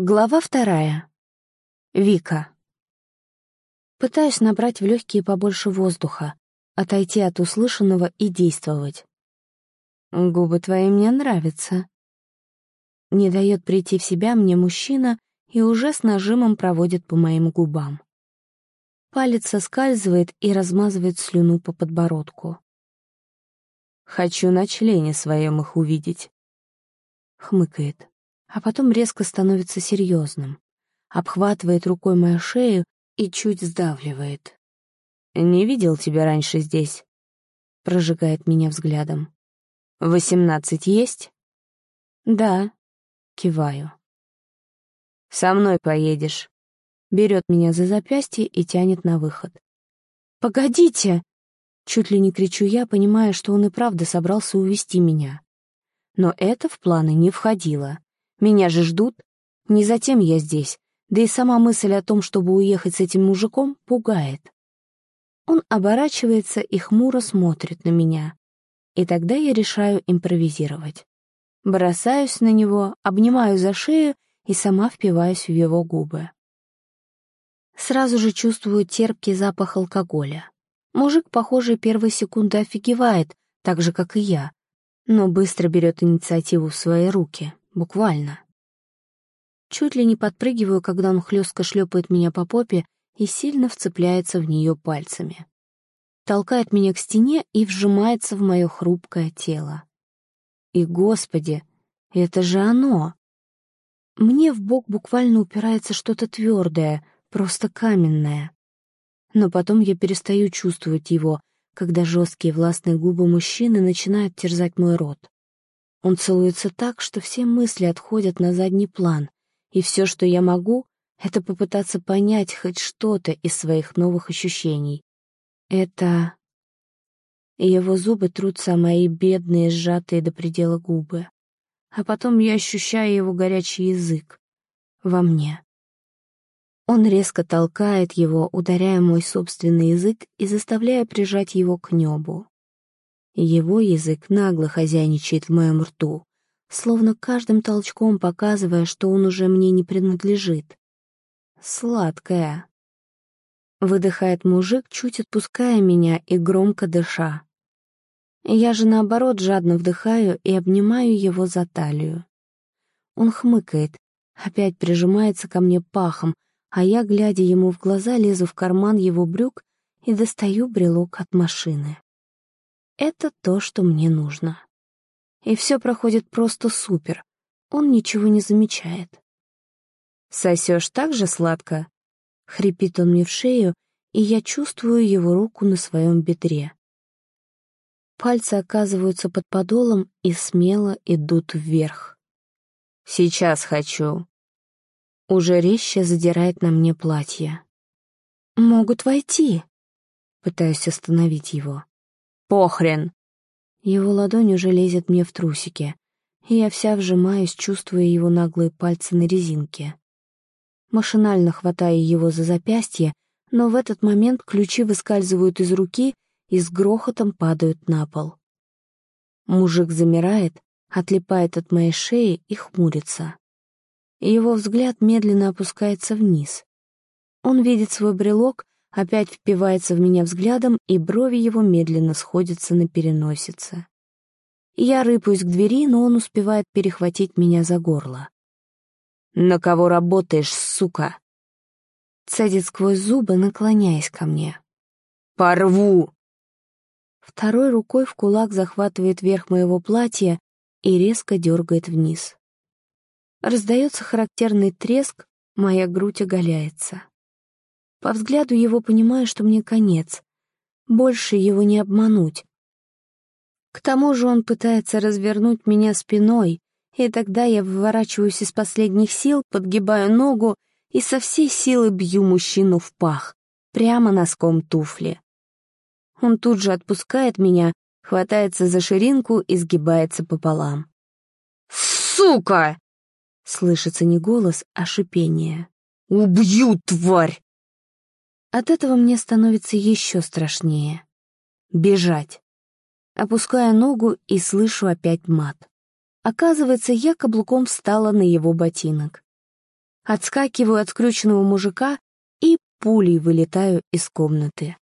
Глава вторая. Вика. Пытаюсь набрать в легкие побольше воздуха, отойти от услышанного и действовать. Губы твои мне нравятся. Не дает прийти в себя мне мужчина и уже с нажимом проводит по моим губам. Палец соскальзывает и размазывает слюну по подбородку. Хочу на члене своем их увидеть. Хмыкает а потом резко становится серьезным, обхватывает рукой мою шею и чуть сдавливает. «Не видел тебя раньше здесь», — прожигает меня взглядом. «Восемнадцать есть?» «Да», — киваю. «Со мной поедешь», — берет меня за запястье и тянет на выход. «Погодите!» — чуть ли не кричу я, понимая, что он и правда собрался увести меня. Но это в планы не входило. Меня же ждут. Не затем я здесь, да и сама мысль о том, чтобы уехать с этим мужиком, пугает. Он оборачивается и хмуро смотрит на меня. И тогда я решаю импровизировать. Бросаюсь на него, обнимаю за шею и сама впиваюсь в его губы. Сразу же чувствую терпкий запах алкоголя. Мужик, похоже, первые секунды офигевает, так же, как и я, но быстро берет инициативу в свои руки. Буквально. Чуть ли не подпрыгиваю, когда он хлестко шлепает меня по попе и сильно вцепляется в нее пальцами. Толкает меня к стене и вжимается в мое хрупкое тело. И, господи, это же оно! Мне в бок буквально упирается что-то твердое, просто каменное. Но потом я перестаю чувствовать его, когда жесткие властные губы мужчины начинают терзать мой рот. Он целуется так, что все мысли отходят на задний план, и все, что я могу, это попытаться понять хоть что-то из своих новых ощущений. Это... Его зубы трутся о мои бедные, сжатые до предела губы. А потом я ощущаю его горячий язык. Во мне. Он резко толкает его, ударяя мой собственный язык и заставляя прижать его к небу. Его язык нагло хозяйничает в моем рту, словно каждым толчком показывая, что он уже мне не принадлежит. Сладкая. Выдыхает мужик, чуть отпуская меня и громко дыша. Я же, наоборот, жадно вдыхаю и обнимаю его за талию. Он хмыкает, опять прижимается ко мне пахом, а я, глядя ему в глаза, лезу в карман его брюк и достаю брелок от машины. Это то, что мне нужно. И все проходит просто супер. Он ничего не замечает. «Сосешь так же сладко?» Хрипит он мне в шею, и я чувствую его руку на своем бедре. Пальцы оказываются под подолом и смело идут вверх. «Сейчас хочу». Уже резче задирает на мне платье. «Могут войти», — пытаюсь остановить его. Похрен!» Его ладонь уже лезет мне в трусики, и я вся вжимаюсь, чувствуя его наглые пальцы на резинке. Машинально хватаю его за запястье, но в этот момент ключи выскальзывают из руки и с грохотом падают на пол. Мужик замирает, отлипает от моей шеи и хмурится. Его взгляд медленно опускается вниз. Он видит свой брелок опять впивается в меня взглядом, и брови его медленно сходятся на переносице. Я рыпаюсь к двери, но он успевает перехватить меня за горло. «На кого работаешь, сука?» Цедит сквозь зубы, наклоняясь ко мне. «Порву!» Второй рукой в кулак захватывает верх моего платья и резко дергает вниз. Раздается характерный треск, моя грудь оголяется. По взгляду его понимаю, что мне конец. Больше его не обмануть. К тому же он пытается развернуть меня спиной, и тогда я выворачиваюсь из последних сил, подгибаю ногу и со всей силы бью мужчину в пах, прямо носком туфли. Он тут же отпускает меня, хватается за ширинку и сгибается пополам. «Сука!» — слышится не голос, а шипение. «Убью, тварь!» От этого мне становится еще страшнее. Бежать. Опускаю ногу и слышу опять мат. Оказывается, я каблуком встала на его ботинок. отскакиваю от скрюченного мужика и пулей вылетаю из комнаты.